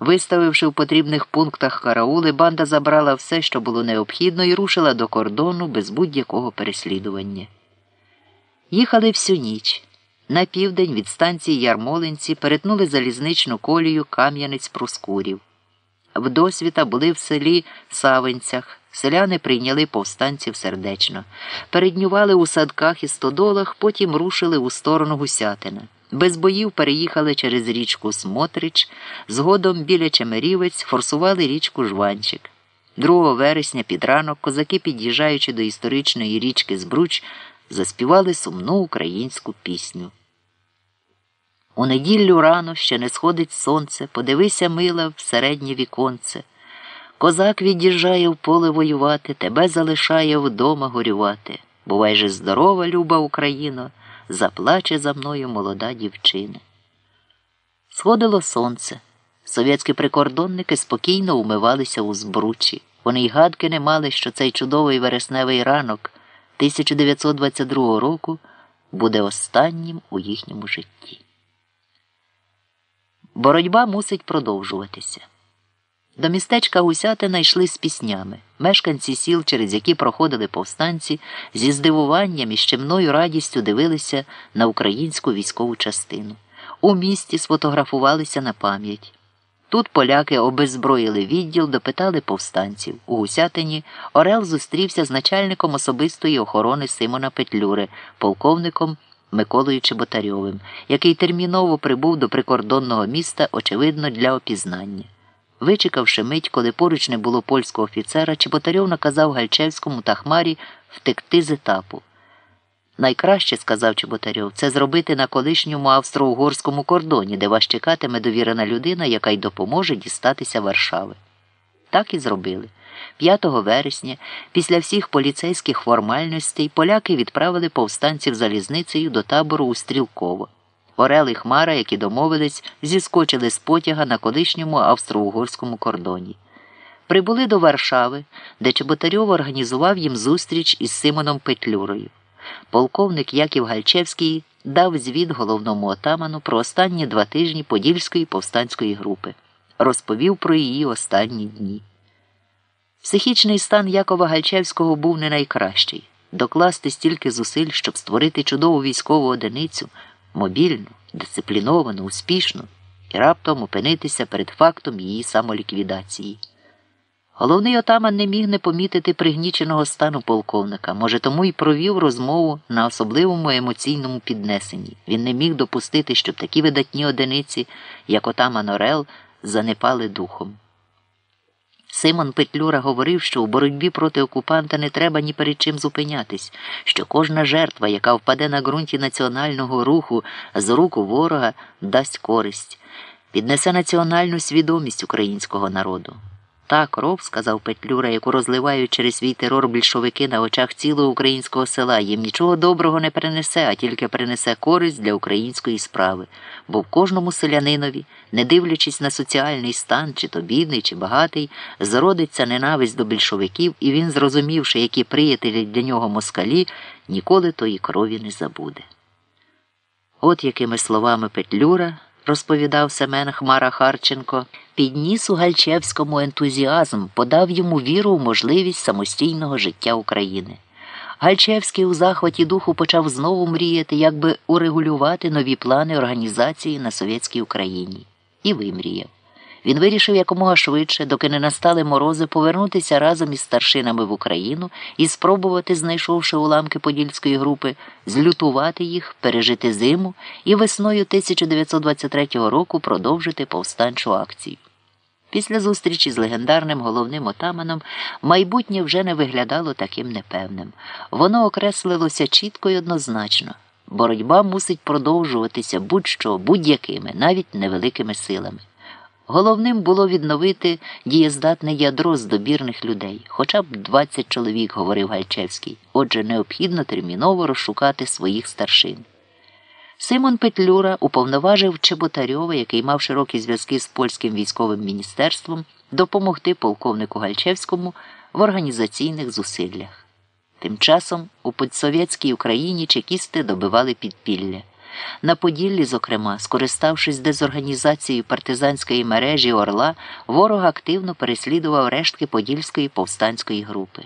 Виставивши в потрібних пунктах караули, банда забрала все, що було необхідно, і рушила до кордону без будь-якого переслідування. Їхали всю ніч. На південь від станції Ярмолинці перетнули залізничну колію Кам'янець Проскурів. Вдосвіта були в селі Савинцях. Селяни прийняли повстанців сердечно, переднювали у садках і стодолах, потім рушили у сторону Гусятина. Без боїв переїхали через річку Смотрич, згодом біля Чемерівець форсували річку Жванчик. 2 вересня під ранок козаки, під'їжджаючи до історичної річки Збруч, заспівали сумну українську пісню. У неділю рано ще не сходить сонце, подивися, мила, в середнє віконце. Козак від'їжджає в поле воювати, тебе залишає вдома горювати. Бувай же здорова, люба Україно, заплаче за мною молода дівчина. Сходило сонце. Совєтські прикордонники спокійно умивалися у збручі. Вони й гадки не мали, що цей чудовий вересневий ранок 1922 року буде останнім у їхньому житті. Боротьба мусить продовжуватися. До містечка Гусятина йшли з піснями. Мешканці сіл, через які проходили повстанці, зі здивуванням і щемною радістю дивилися на українську військову частину. У місті сфотографувалися на пам'ять. Тут поляки обеззброїли відділ, допитали повстанців. У Гусятині Орел зустрівся з начальником особистої охорони Симона Петлюри, полковником Миколою Чеботарьовим, який терміново прибув до прикордонного міста, очевидно, для опізнання. Вичекавши мить, коли поруч не було польського офіцера, Чеботарьов наказав Гальчевському та Хмарі втекти з етапу. Найкраще, сказав Чеботарьов, це зробити на колишньому австро-угорському кордоні, де вас чекатиме довірена людина, яка й допоможе дістатися Варшави. Так і зробили. 5 вересня, після всіх поліцейських формальностей, поляки відправили повстанців залізницею до табору у Стрілково. Орел і Хмара, які домовились, зіскочили з потяга на колишньому австро-угорському кордоні. Прибули до Варшави, де Чеботарьов організував їм зустріч із Симоном Петлюрою. Полковник Яків Гальчевський дав звіт головному отаману про останні два тижні Подільської повстанської групи, розповів про її останні дні. Психічний стан Якова Гальчевського був не найкращий. Докласти стільки зусиль, щоб створити чудову військову одиницю, мобільну, дисципліновану, успішну, і раптом опинитися перед фактом її самоліквідації. Головний отаман не міг не помітити пригніченого стану полковника, може, тому й провів розмову на особливому емоційному піднесенні. Він не міг допустити, щоб такі видатні одиниці, як отаман Орел, занепали духом. Симон Петлюра говорив, що у боротьбі проти окупанта не треба ні перед чим зупинятись, що кожна жертва, яка впаде на ґрунті національного руху з руку ворога, дасть користь, піднесе національну свідомість українського народу. Та кров, сказав Петлюра, яку розливають через свій терор більшовики на очах цілого українського села, їм нічого доброго не принесе, а тільки принесе користь для української справи. Бо в кожному селянинові, не дивлячись на соціальний стан, чи то бідний, чи багатий, зародиться ненависть до більшовиків, і він, зрозумівши, які приятелі для нього москалі, ніколи тої крові не забуде. От якими словами Петлюра розповідав Семен Хмара Харченко, підніс у Гальчевському ентузіазм, подав йому віру в можливість самостійного життя України. Гальчевський у захваті духу почав знову мріяти, як би урегулювати нові плани організації на совєтській Україні. І вимріяв. Він вирішив якомога швидше, доки не настали морози, повернутися разом із старшинами в Україну і спробувати, знайшовши уламки Подільської групи, злютувати їх, пережити зиму і весною 1923 року продовжити повстанчу акцію. Після зустрічі з легендарним головним отаманом майбутнє вже не виглядало таким непевним. Воно окреслилося чітко і однозначно. Боротьба мусить продовжуватися будь-що будь-якими, навіть невеликими силами. Головним було відновити дієздатне ядро з добірних людей, хоча б 20 чоловік, говорив Гальчевський. Отже, необхідно терміново розшукати своїх старшин. Симон Петлюра уповноважив Чеботарьова, який мав широкі зв'язки з польським військовим міністерством, допомогти полковнику Гальчевському в організаційних зусиллях. Тим часом у подсовєтській Україні чекісти добивали підпілля. На Поділлі, зокрема, скориставшись дезорганізацією партизанської мережі Орла, ворог активно переслідував рештки Подільської повстанської групи.